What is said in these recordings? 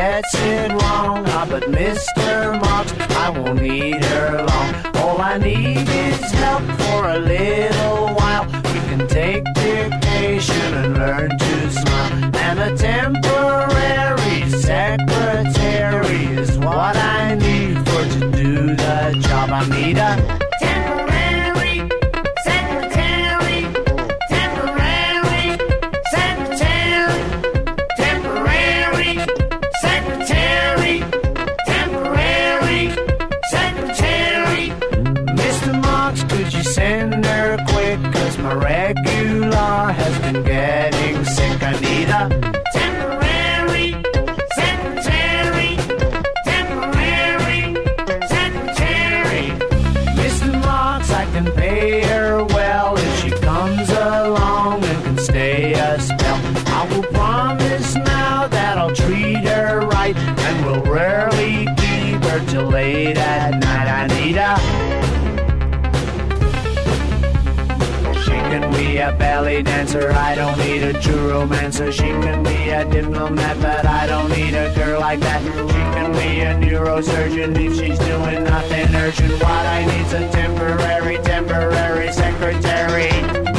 gets it wrong. Ah, but Mr. Marks, I won't need her long. All I need is help for a little while. We can take dictation and learn to smile and attempt a true romancer. She can be a diplomat, but I don't need a girl like that. She can be a neurosurgeon if she's doing nothing urgent. What I need's a temporary, temporary secretary.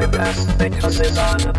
To bypass because it's on.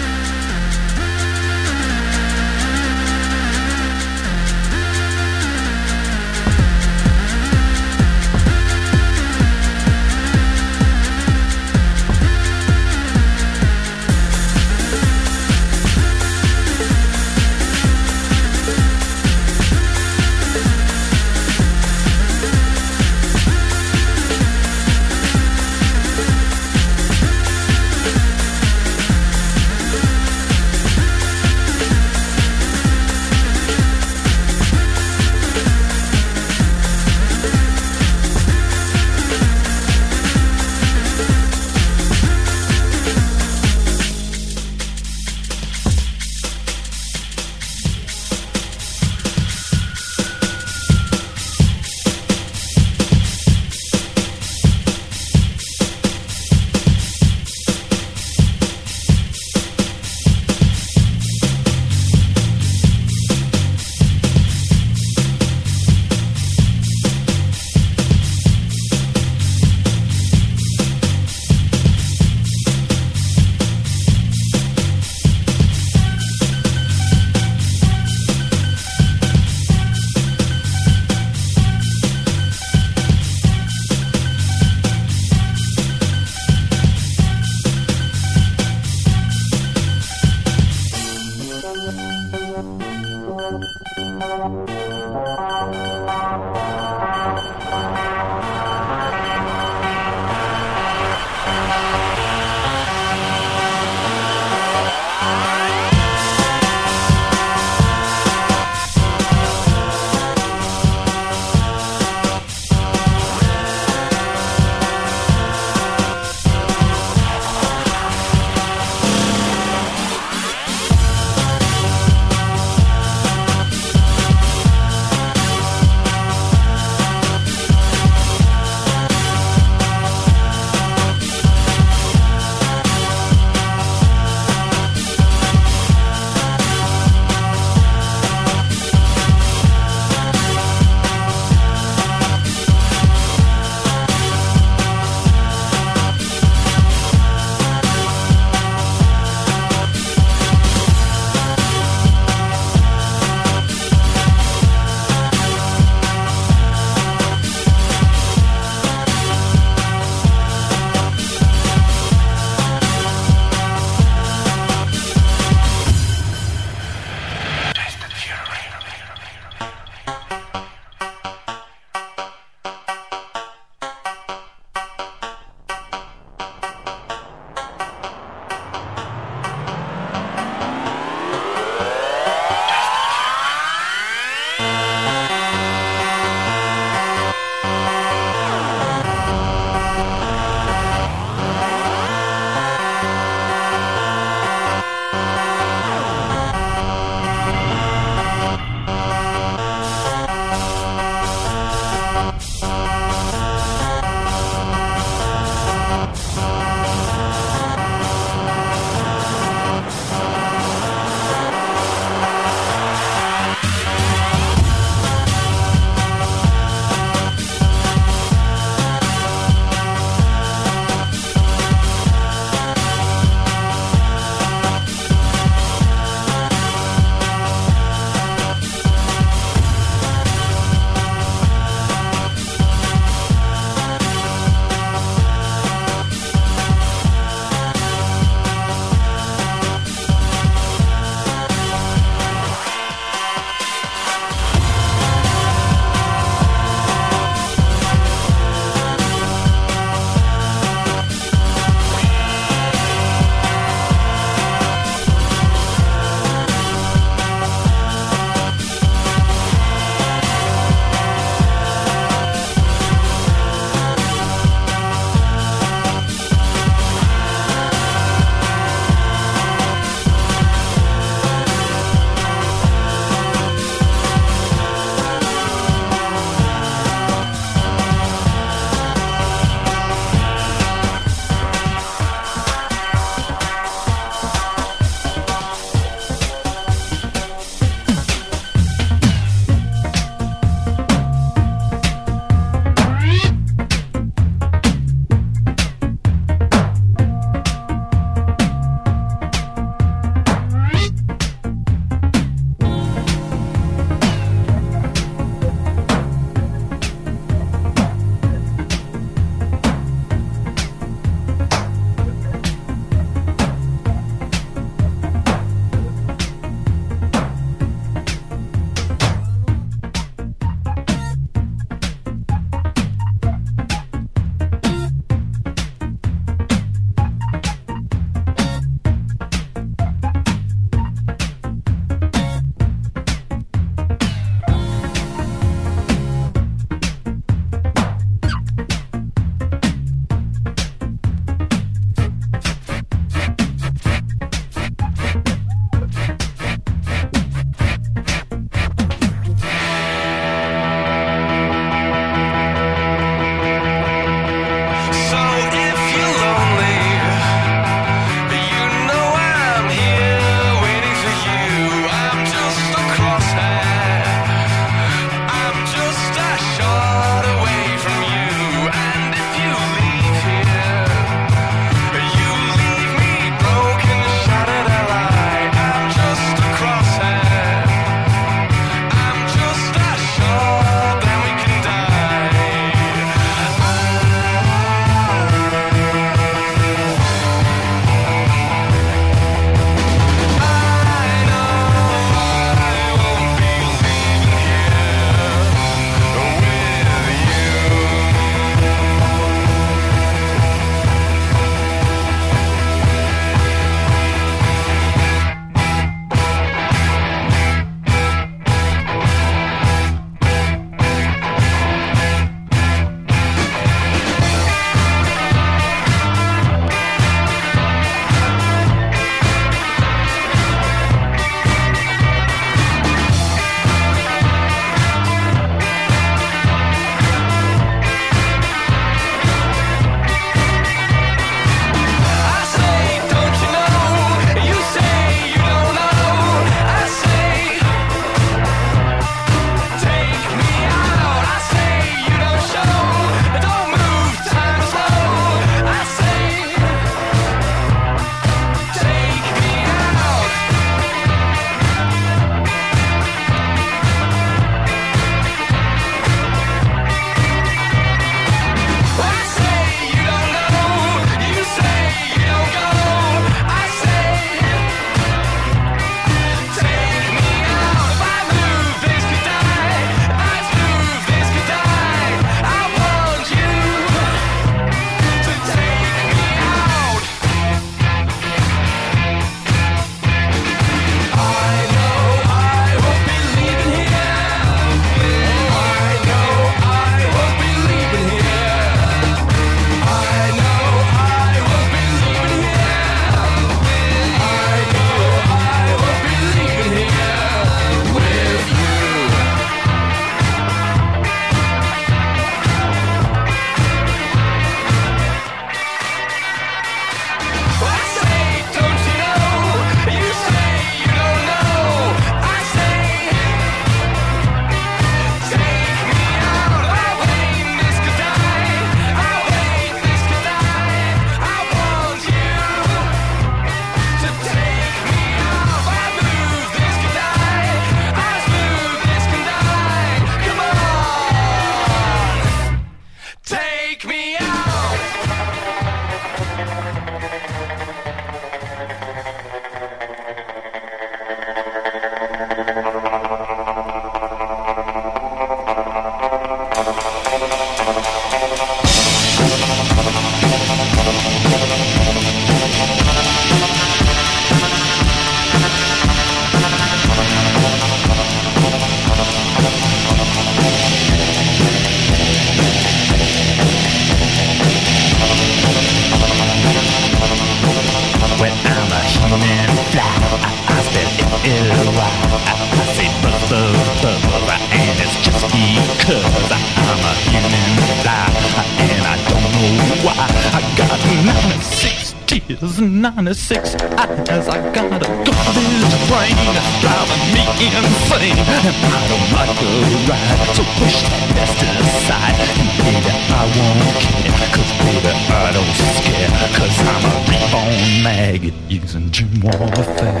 96 tears, 96 eyes. I got a garbage brain driving me insane, and I don't like to ride. So push that best aside, and baby, I won't care, cause baby, I don't scare, cause I'm a reborn maggot using germ warfare.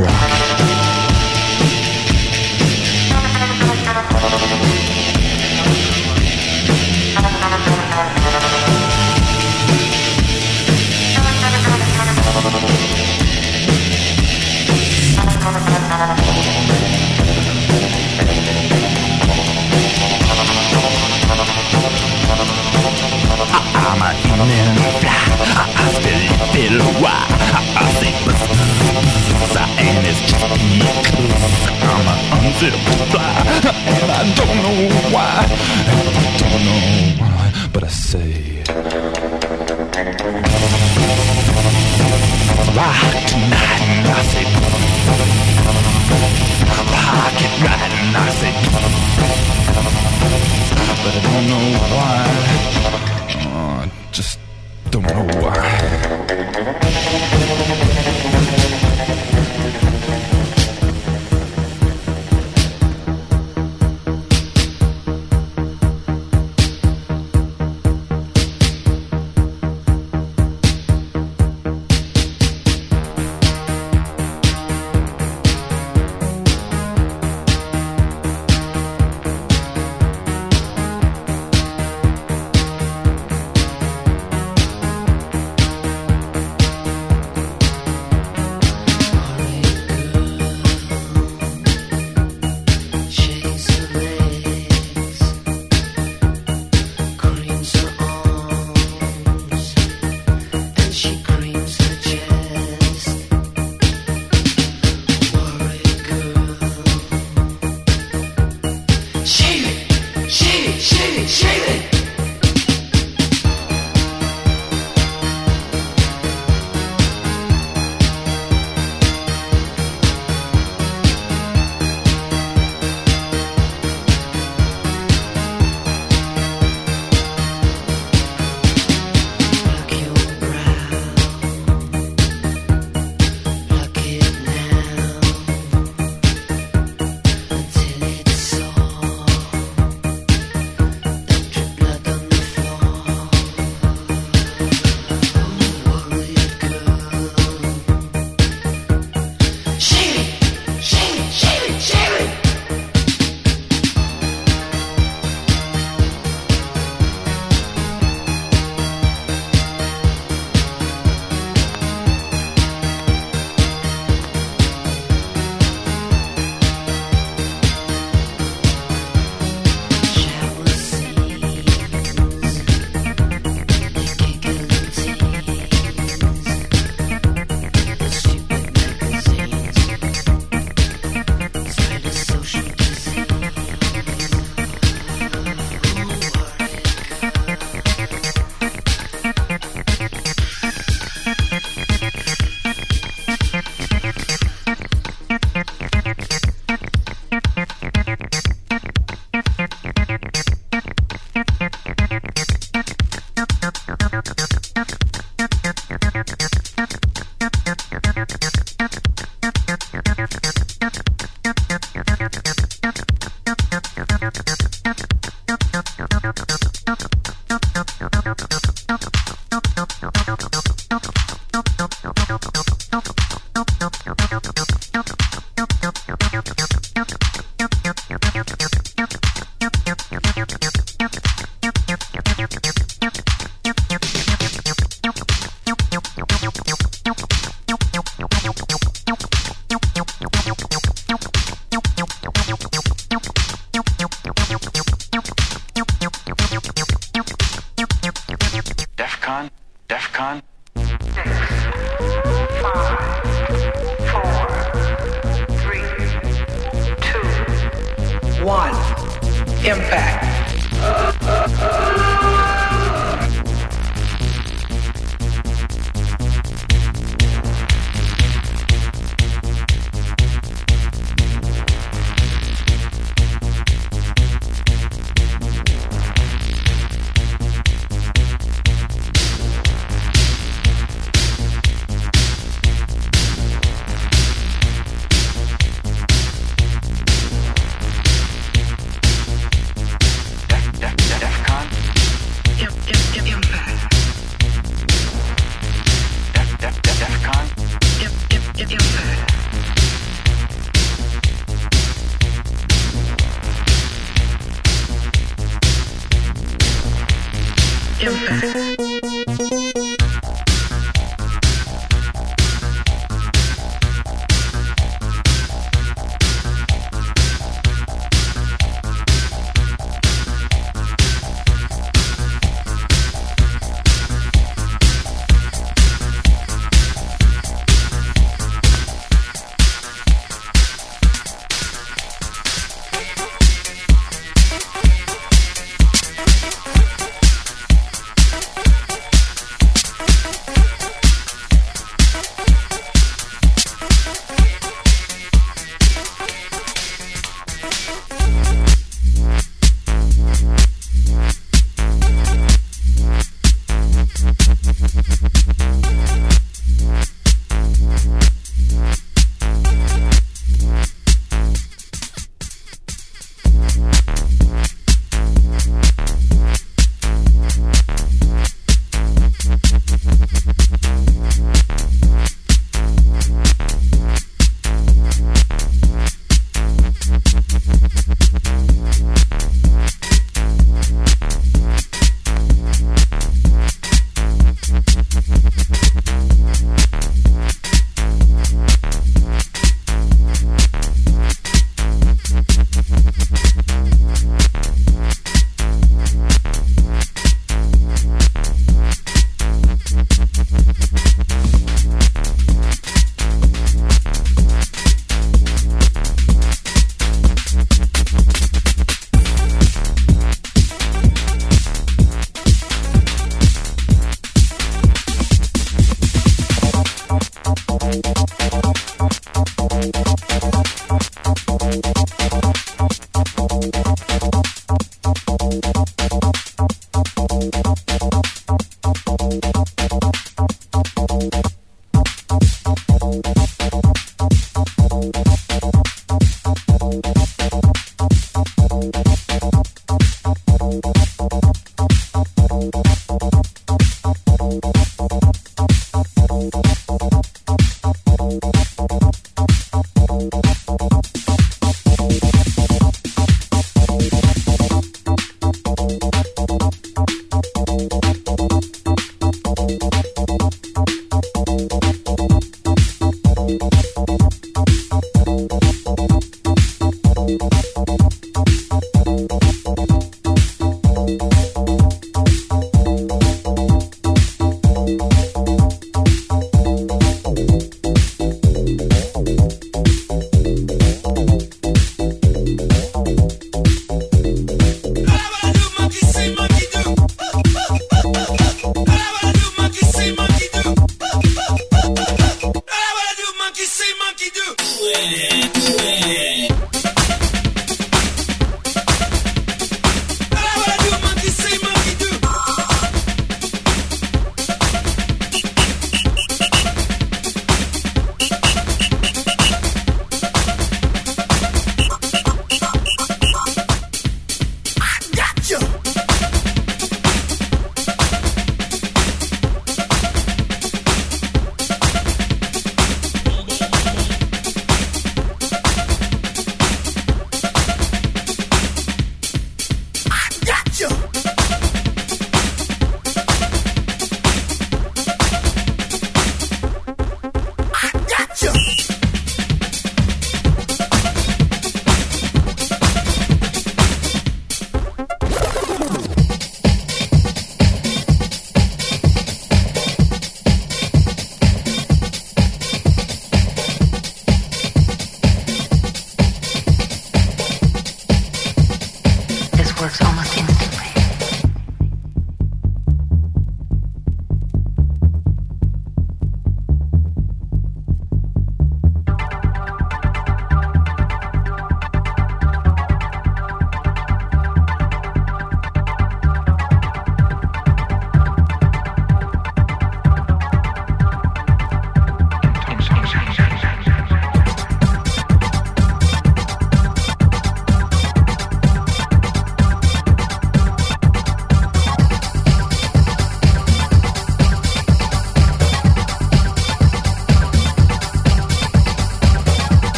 Rock. I don't know why. I don't know why, but I say. Rock tonight. Rock it right, say. But I don't know why. Oh, I just don't know why.